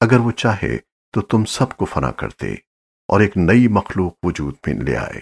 اگر وہ چاہے تو تم سب کو فنا کر دے اور ایک نئی مخلوق وجود میں لے آئے۔